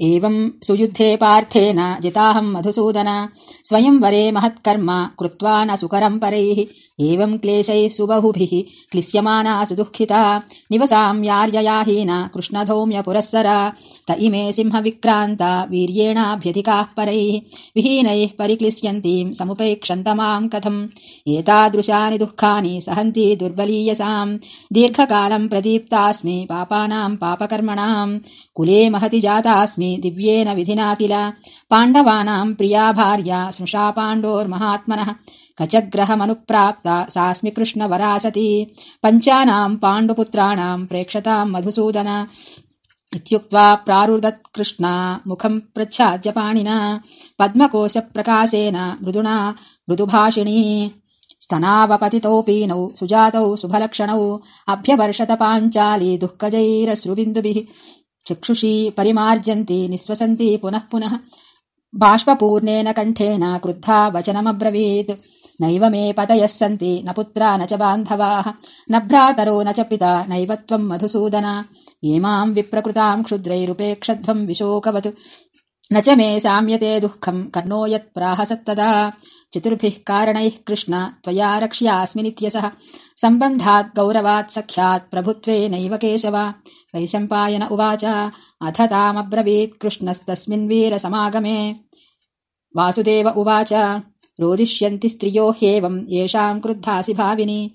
एवम् सुयुद्धे पार्थेन जिताहम् मधुसूदन। स्वयंवरे महत्कर्म कृत्वा न सुकरम् परैः। एवम् क्लेशैः सुबहुभिः क्लिश्यमाना सुदुःखिता। निवसाम्यार्ययाहीन कृष्णधौम्य पुरःसर त इमे सिंहविक्रान्ता वीर्येणाभ्यधिकाः परैः। विहीनैः परिक्लिश्यन्तीम् समुपेक्षन्तमाम् कथम्। एतादृशानि दुःखानि सहन्ति दुर्बलीयसाम्। दीर्घकालम् प्रदीप्तास्मि पापानाम् पापकर्मणाम्। कुले महति जातास्मि दिव्येन विधिना किल। पाण्डवानाम् प्रिया भार्या स्मृषा पाण्डोर्महात्मनः कचग्रहमनुप्राप्ता सास्मि कृष्णवरा सती पञ्चानाम् पाण्डुपुत्राणाम् प्रेक्षताम् मधुसूदन। इत्युक्त्वा प्रारुदत्कृष्णा मुखम् प्रच्छाद्यपाणिना पद्मकोशप्रकाशेन मृदुना मृदुभाषिणी। स्तनावपतितोऽपीनौ सुजातौ शुभलक्षणौ। अभ्यवर्षत पाञ्चाली दुःखजैरश्रुबिन्दुभिः चक्षुषी परिमार्जन्ति निःश्वसन्ति पुनः पुनः। बाष्पूर्णेन कण्ठेन क्रुद्धा वचनमब्रवीत्। नैव मे पतयः सन्ति न पुत्रा न च बान्धवाः। न भ्रातरो न च पिता नैव त्वम् मधुसूदन। इमाम् विप्रकृताम् क्षुद्रैरुपेक्षध्वम् विशोकवत्। न च मे साम्यते दुःखम् कर्णो यत्प्राहसत्तदा चतुर्भिः कारणैः कृष्ण त्वया रक्ष्यास्मि नित्यसः सम्बन्धात् गौरवात् सख्यात् प्रभुत्वेनैव केशव। वैशम्पायन उवाच अथ तामब्रवीत् कृष्णस्तस्मिन् वीरसमागमे। वासुदेव उवाच रोदिष्यन्ति स्त्रियो ह्येवम् येषाम् क्रुद्धासि भाविनि।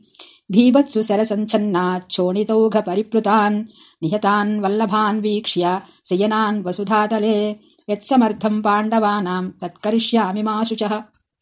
भीवत्सु सरसञ्छन्नाच्छोणितौघपरिप्लुतान् निहतान् वल्लभान् वीक्ष्य शयनान् वसुधातले। यत्समर्थम् पाण्डवानाम् तत्करिष्यामि मा शुचः